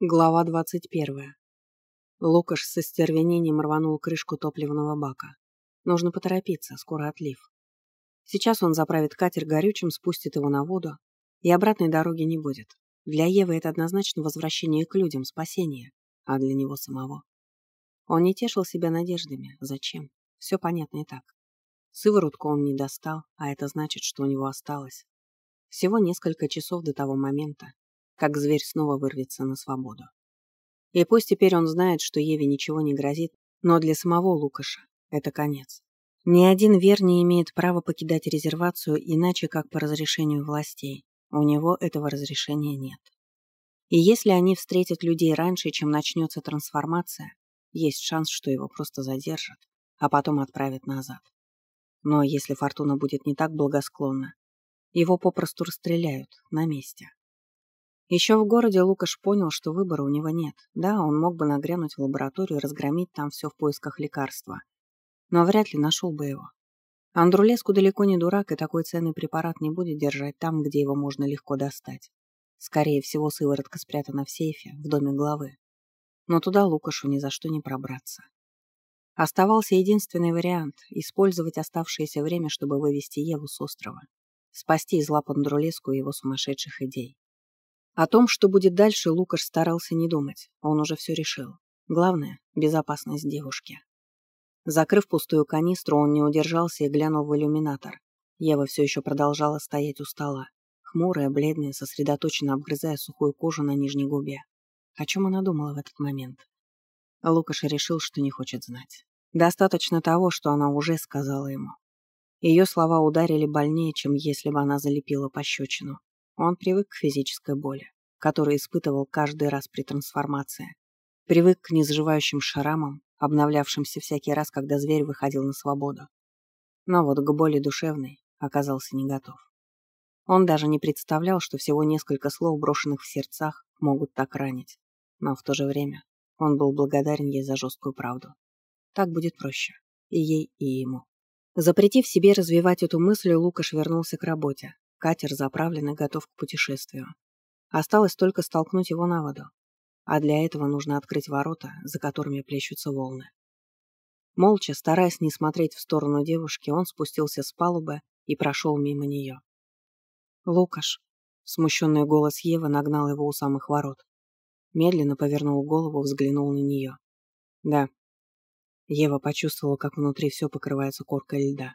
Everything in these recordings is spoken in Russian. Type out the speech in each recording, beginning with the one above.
Глава двадцать первая. Лукаш со стервенением рванул крышку топливного бака. Нужно поторопиться, скоро отлив. Сейчас он заправит катер горючим, спустит его на воду, и обратной дороги не будет. Для Евы это однозначно возвращение к людям, спасение, а для него самого. Он не тешил себя надеждами. Зачем? Все понятно и так. Сыворотку он не достал, а это значит, что у него осталось. Всего несколько часов до того момента, как зверь снова вырвется на свободу. И пусть теперь он знает, что Еве ничего не грозит, но для самого Лукаша это конец. Ни один вер не имеет права покидать резервацию иначе, как по разрешению властей. У него этого разрешения нет. И если они встретят людей раньше, чем начнется трансформация, есть шанс, что его просто задержат, а потом отправят назад. Но если фортуна будет не так благосклонна, его попросту расстреляют на месте. Еще в городе Лукаш понял, что выбора у него нет. Да, он мог бы нагрянуть в лабораторию и разгромить там все в поисках лекарства. Но вряд ли нашел бы его. Андрулеску далеко не дурак, и такой ценный препарат не будет держать там, где его можно легко достать. Скорее всего, сыворотка спрятана в сейфе, в доме главы. Но туда Лукашу ни за что не пробраться. Оставался единственный вариант – использовать оставшееся время, чтобы вывести Еву с острова. Спасти из лап Андрулеску и его сумасшедших идей. О том, что будет дальше, Лукаш старался не думать. Он уже все решил. Главное – безопасность девушки. Закрыв пустую канистру, он не удержался и глянул в иллюминатор. Ева все еще продолжала стоять у стола. Хмурая, бледная, сосредоточенно обгрызая сухую кожу на нижней губе. О чем она думала в этот момент? Лукаш решил, что не хочет знать. Достаточно того, что она уже сказала ему. Ее слова ударили больнее, чем если бы она залепила пощечину. Он привык к физической боли, которую испытывал каждый раз при трансформации. Привык к незаживающим шрамам, обновлявшимся всякий раз, когда зверь выходил на свободу. Но вот к боли душевной оказался не готов. Он даже не представлял, что всего несколько слов, брошенных в сердцах, могут так ранить. Но в то же время он был благодарен ей за жесткую правду. Так будет проще. И ей, и ему. Запретив себе развивать эту мысль, Лукаш вернулся к работе, Катер заправлен и готов к путешествию. Осталось только столкнуть его на воду. А для этого нужно открыть ворота, за которыми плещутся волны. Молча, стараясь не смотреть в сторону девушки, он спустился с палубы и прошел мимо нее. «Лукаш!» — смущенный голос Евы нагнал его у самых ворот. Медленно повернул голову, взглянул на нее. «Да». Ева почувствовала, как внутри все покрывается коркой льда.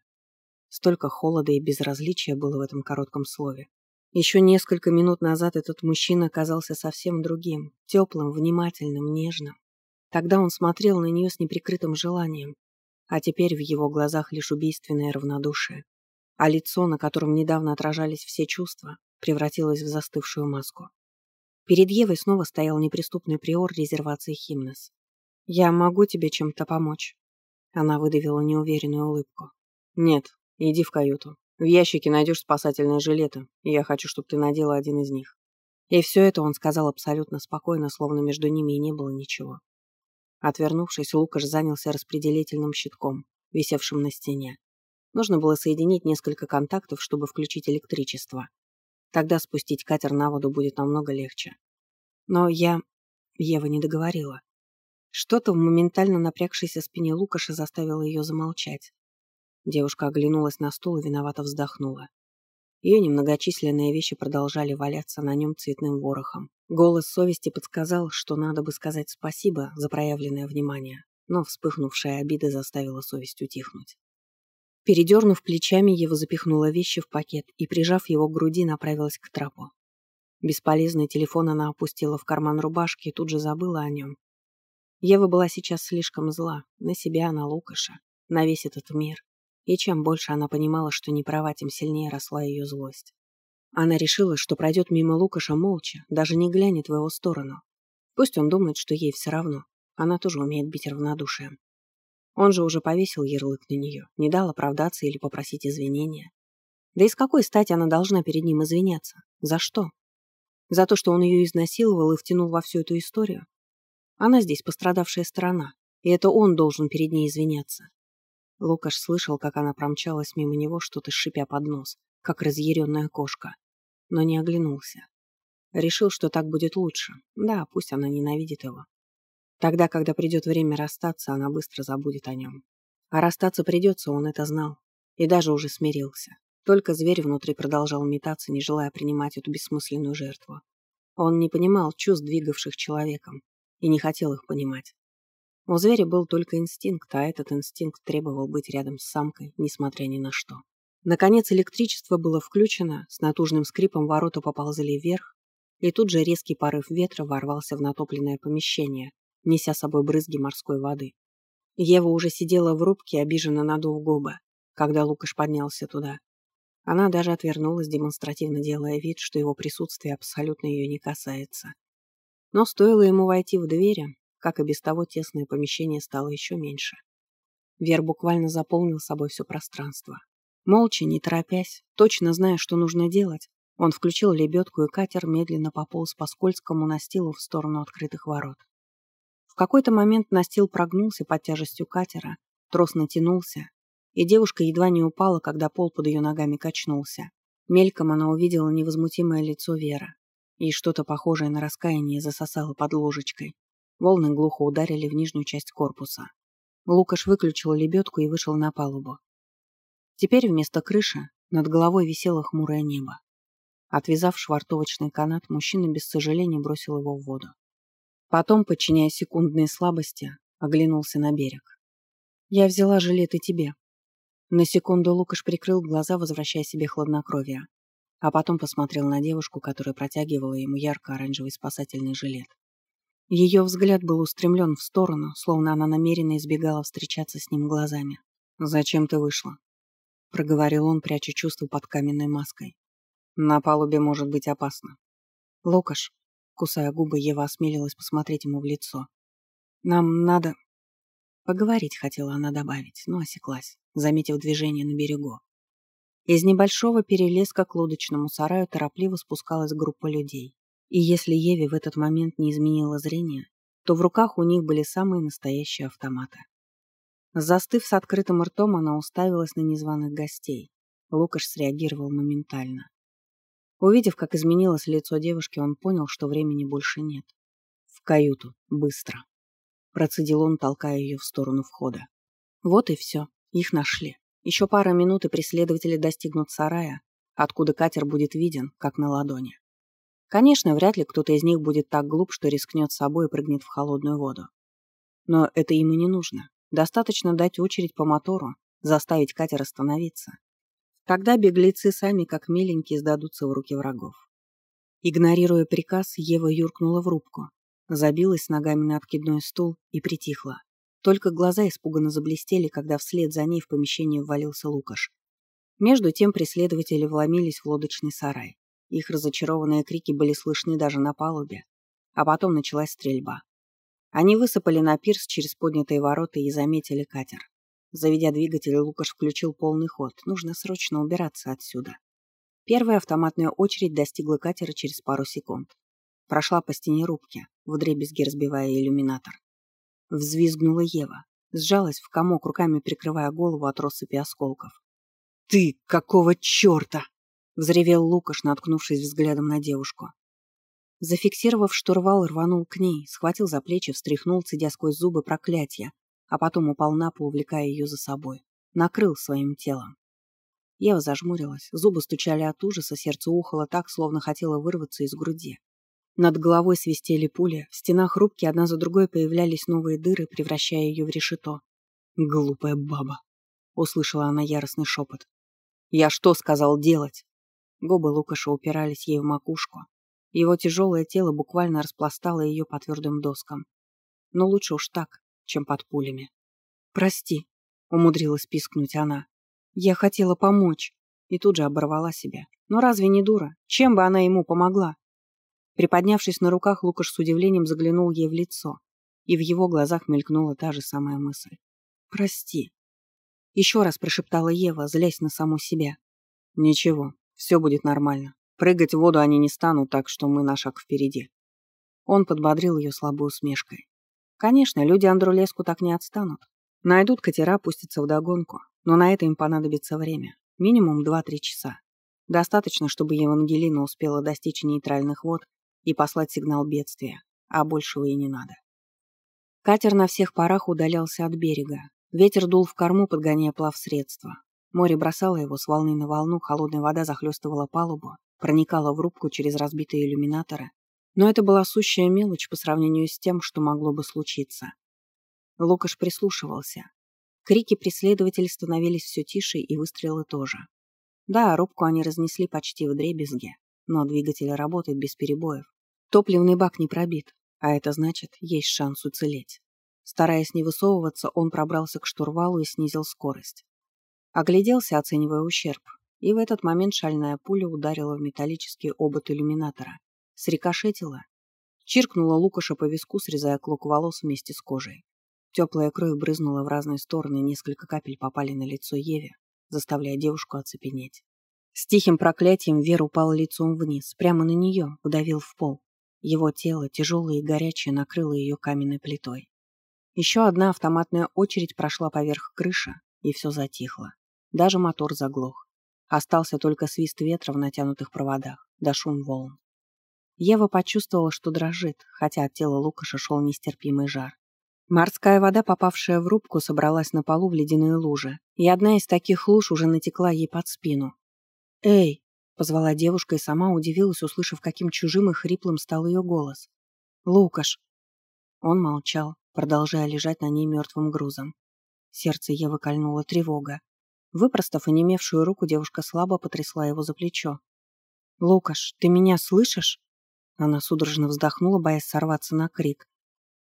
Столько холода и безразличия было в этом коротком слове. Еще несколько минут назад этот мужчина казался совсем другим, теплым, внимательным, нежным. Тогда он смотрел на нее с неприкрытым желанием, а теперь в его глазах лишь убийственное равнодушие. А лицо, на котором недавно отражались все чувства, превратилось в застывшую маску. Перед Евой снова стоял неприступный приор резервации Химнес. «Я могу тебе чем-то помочь?» Она выдавила неуверенную улыбку. «Нет», Иди в каюту. В ящике найдешь спасательные жилеты, и я хочу, чтобы ты надела один из них. И все это он сказал абсолютно спокойно, словно между ними и не было ничего. Отвернувшись, Лукаш занялся распределительным щитком, висевшим на стене. Нужно было соединить несколько контактов, чтобы включить электричество. Тогда спустить катер на воду будет намного легче. Но я... Ева не договорила. Что-то в моментально напрягшейся спине Лукаша заставило ее замолчать. Девушка оглянулась на стул и виновато вздохнула. Ее немногочисленные вещи продолжали валяться на нем цветным ворохом. Голос совести подсказал, что надо бы сказать спасибо за проявленное внимание, но вспыхнувшая обида заставила совесть утихнуть. Передернув плечами, его запихнула вещи в пакет и, прижав его к груди, направилась к трапу. Бесполезный телефон она опустила в карман рубашки и тут же забыла о нем. Ева была сейчас слишком зла, на себя, на Лукаша, на весь этот мир. И чем больше она понимала, что не права, тем сильнее росла ее злость. Она решила, что пройдет мимо Лукаша молча, даже не глянет в его сторону. Пусть он думает, что ей все равно. Она тоже умеет быть равнодушием. Он же уже повесил ярлык на нее, не дал оправдаться или попросить извинения. Да и с какой стати она должна перед ним извиняться? За что? За то, что он ее изнасиловал и втянул во всю эту историю? Она здесь пострадавшая сторона, и это он должен перед ней извиняться. Лукаш слышал, как она промчалась мимо него, что-то шипя под нос, как разъяренная кошка, но не оглянулся. Решил, что так будет лучше. Да, пусть она ненавидит его. Тогда, когда придет время расстаться, она быстро забудет о нем. А расстаться придется, он это знал. И даже уже смирился. Только зверь внутри продолжал метаться, не желая принимать эту бессмысленную жертву. Он не понимал чувств, двигавших человеком, и не хотел их понимать. У зверя был только инстинкт, а этот инстинкт требовал быть рядом с самкой, несмотря ни на что. Наконец электричество было включено, с натужным скрипом ворота поползли вверх, и тут же резкий порыв ветра ворвался в натопленное помещение, неся с собой брызги морской воды. Ева уже сидела в рубке, обиженно надув губы, когда Лукаш поднялся туда. Она даже отвернулась, демонстративно делая вид, что его присутствие абсолютно ее не касается. Но стоило ему войти в двери, как и без того тесное помещение стало еще меньше. Вер буквально заполнил собой все пространство. Молча, не торопясь, точно зная, что нужно делать, он включил лебедку, и катер медленно пополз по скользкому настилу в сторону открытых ворот. В какой-то момент настил прогнулся под тяжестью катера, трос натянулся, и девушка едва не упала, когда пол под ее ногами качнулся. Мельком она увидела невозмутимое лицо Веры, и что-то похожее на раскаяние засосало под ложечкой. Волны глухо ударили в нижнюю часть корпуса. Лукаш выключил лебедку и вышел на палубу. Теперь вместо крыши над головой висело хмурое небо. Отвязав швартовочный канат, мужчина без сожаления бросил его в воду. Потом, подчиняя секундной слабости, оглянулся на берег. «Я взяла жилет и тебе». На секунду Лукаш прикрыл глаза, возвращая себе хладнокровие, а потом посмотрел на девушку, которая протягивала ему ярко-оранжевый спасательный жилет. Ее взгляд был устремлен в сторону, словно она намеренно избегала встречаться с ним глазами. «Зачем ты вышла?» — проговорил он, пряча чувство под каменной маской. «На палубе может быть опасно». «Лукаш», — кусая губы, Ева осмелилась посмотреть ему в лицо. «Нам надо...» Поговорить хотела она добавить, но осеклась, заметив движение на берегу. Из небольшого перелеска к лодочному сараю торопливо спускалась группа людей. И если Еве в этот момент не изменило зрение, то в руках у них были самые настоящие автоматы. Застыв с открытым ртом, она уставилась на незваных гостей. Лукаш среагировал моментально. Увидев, как изменилось лицо девушки, он понял, что времени больше нет. «В каюту. Быстро!» Процедил он, толкая ее в сторону входа. Вот и все. Их нашли. Еще пара минут, и преследователи достигнут сарая, откуда катер будет виден, как на ладони. Конечно, вряд ли кто-то из них будет так глуп, что рискнет собой и прыгнет в холодную воду. Но это ему не нужно. Достаточно дать очередь по мотору, заставить катер остановиться. Тогда беглецы сами, как миленькие, сдадутся в руки врагов. Игнорируя приказ, Ева юркнула в рубку, забилась ногами на откидной стул и притихла. Только глаза испуганно заблестели, когда вслед за ней в помещение ввалился Лукаш. Между тем преследователи вломились в лодочный сарай. Их разочарованные крики были слышны даже на палубе. А потом началась стрельба. Они высыпали на пирс через поднятые ворота и заметили катер. Заведя двигатель, Лукаш включил полный ход. Нужно срочно убираться отсюда. Первая автоматная очередь достигла катера через пару секунд. Прошла по стене рубки, вдребезги разбивая иллюминатор. Взвизгнула Ева. Сжалась в комок, руками прикрывая голову от россыпи осколков. «Ты какого черта?» — взревел Лукаш, наткнувшись взглядом на девушку. Зафиксировав штурвал, рванул к ней, схватил за плечи, встряхнул, цедя сквозь зубы проклятия, а потом упал на пол, увлекая ее за собой. Накрыл своим телом. Ева зажмурилась, зубы стучали от ужаса, сердце ухало так, словно хотело вырваться из груди. Над головой свистели пули, в стенах рубки одна за другой появлялись новые дыры, превращая ее в решето. «Глупая баба!» — услышала она яростный шепот. «Я что сказал делать?» Губы Лукаша упирались ей в макушку, его тяжелое тело буквально распластало ее по твердым доскам. Но лучше уж так, чем под пулями. «Прости», — умудрилась пискнуть она. «Я хотела помочь». И тут же оборвала себя. Но разве не дура? Чем бы она ему помогла? Приподнявшись на руках, Лукаш с удивлением заглянул ей в лицо. И в его глазах мелькнула та же самая мысль. «Прости». Еще раз прошептала Ева, злясь на саму себя. «Ничего, все будет нормально. Прыгать в воду они не станут, так что мы на шаг впереди. Он подбодрил ее слабой усмешкой. Конечно, люди Андрулеску так не отстанут. Найдут катера, пустятся в догонку, но на это им понадобится время. Минимум 2-3 часа. Достаточно, чтобы Евангелина успела достичь нейтральных вод и послать сигнал бедствия, а большего и не надо. Катер на всех парах удалялся от берега. Ветер дул в корму, подгоняя плавсредство. Море бросало его с волны на волну, холодная вода захлестывала палубу, проникала в рубку через разбитые иллюминаторы. Но это была сущая мелочь по сравнению с тем, что могло бы случиться. Лукаш прислушивался. Крики преследователей становились все тише, и выстрелы тоже. Да, рубку они разнесли почти в дребезге, но двигатель работает без перебоев. Топливный бак не пробит, а это значит, есть шанс уцелеть. Стараясь не высовываться, он пробрался к штурвалу и снизил скорость. Огляделся, оценивая ущерб, и в этот момент шальная пуля ударила в металлический обод иллюминатора. Срикошетила. Чиркнула Лукаша по виску, срезая клок волос вместе с кожей. Теплая кровь брызнула в разные стороны, несколько капель попали на лицо Еве, заставляя девушку оцепенеть. С тихим проклятием Вера упала лицом вниз, прямо на нее, вдавил в пол. Его тело, тяжелое и горячее, накрыло ее каменной плитой. Еще одна автоматная очередь прошла поверх крыши, и все затихло. Даже мотор заглох. Остался только свист ветра в натянутых проводах, да шум волн. Ева почувствовала, что дрожит, хотя от тела Лукаша шел нестерпимый жар. Морская вода, попавшая в рубку, собралась на полу в ледяные лужи, и одна из таких луж уже натекла ей под спину. «Эй!» — позвала девушка и сама удивилась, услышав, каким чужим и хриплым стал ее голос. «Лукаш!» Он молчал, продолжая лежать на ней мертвым грузом. Сердце Евы кольнула тревога. Выпростав онемевшую руку, девушка слабо потрясла его за плечо. «Лукаш, ты меня слышишь?» Она судорожно вздохнула, боясь сорваться на крик.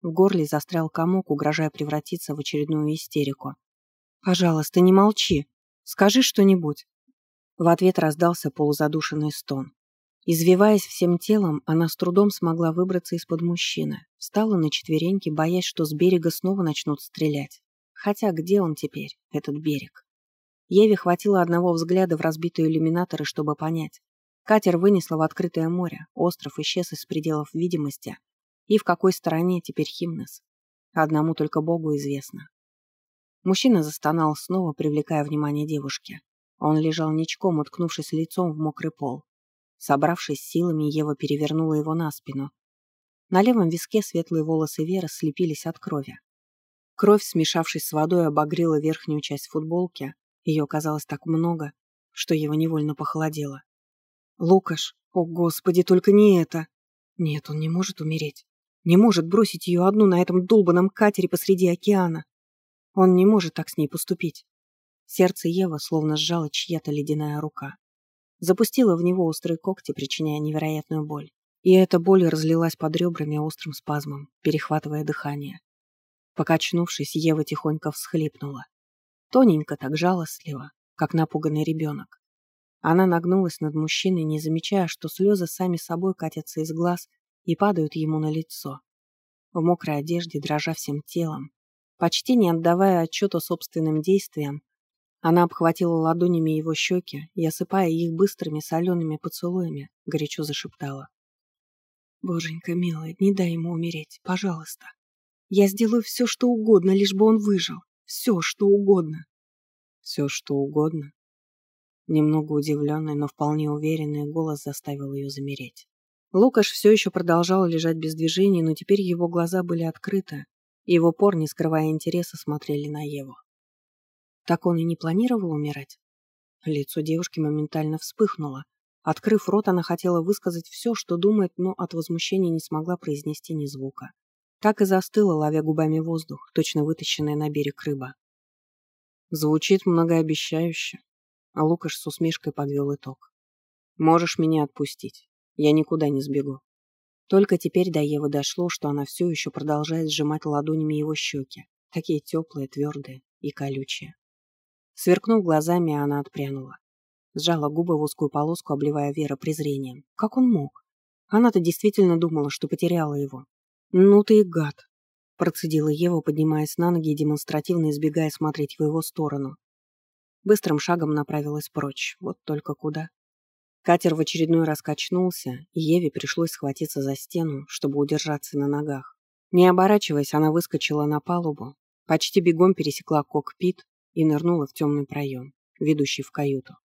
В горле застрял комок, угрожая превратиться в очередную истерику. «Пожалуйста, не молчи. Скажи что-нибудь». В ответ раздался полузадушенный стон. Извиваясь всем телом, она с трудом смогла выбраться из-под мужчины. Встала на четвереньки, боясь, что с берега снова начнут стрелять. Хотя где он теперь, этот берег? Еве хватило одного взгляда в разбитые иллюминаторы, чтобы понять. Катер вынесло в открытое море, остров исчез из пределов видимости, и в какой стороне теперь Химнес? Одному только Богу известно. Мужчина застонал снова, привлекая внимание девушки. Он лежал ничком, уткнувшись лицом в мокрый пол. Собравшись силами, Ева перевернула его на спину. На левом виске светлые волосы Веры слепились от крови. Кровь, смешавшись с водой, обогрела верхнюю часть футболки. Ее казалось так много, что Ева невольно похолодела. «Лукаш! О, Господи, только не это!» «Нет, он не может умереть. Не может бросить ее одну на этом долбанном катере посреди океана. Он не может так с ней поступить. Сердце Евы словно сжала чья-то ледяная рука. Запустила в него острые когти, причиняя невероятную боль. И эта боль разлилась под ребрами острым спазмом, перехватывая дыхание. Покачнувшись, Ева тихонько всхлипнула. Тоненько, так жалостливо, как напуганный ребенок. Она нагнулась над мужчиной, не замечая, что слезы сами собой катятся из глаз и падают ему на лицо. В мокрой одежде, дрожа всем телом, почти не отдавая отчета собственным действиям, она обхватила ладонями его щеки и, осыпая их быстрыми солеными поцелуями, горячо зашептала. «Боженька, милая, не дай ему умереть, пожалуйста. Я сделаю все, что угодно, лишь бы он выжил. Все, что угодно». «Все, что угодно?» Немного удивленный, но вполне уверенный голос заставил ее замереть. Лукаш все еще продолжал лежать без движения, но теперь его глаза были открыты, и в упор, не скрывая интереса, смотрели на Еву. Так он и не планировал умирать? Лицо девушки моментально вспыхнуло. Открыв рот, она хотела высказать все, что думает, но от возмущения не смогла произнести ни звука. Так и застыла, ловя губами воздух, точно вытащенная на берег рыба. Звучит многообещающе. А Лукаш с усмешкой подвел итог. Можешь меня отпустить. Я никуда не сбегу. Только теперь до Евы дошло, что она все еще продолжает сжимать ладонями его щеки, такие теплые, твердые и колючие. Сверкнув глазами, она отпрянула. Сжала губы в узкую полоску, обливая Вера презрением. Как он мог? Она-то действительно думала, что потеряла его. «Ну ты и гад!» Процедила Ева, поднимаясь на ноги и демонстративно избегая смотреть в его сторону. Быстрым шагом направилась прочь. Вот только куда? Катер в очередной раз качнулся, и Еве пришлось схватиться за стену, чтобы удержаться на ногах. Не оборачиваясь, она выскочила на палубу, почти бегом пересекла кокпит и нырнула в темный проем, ведущий в каюту.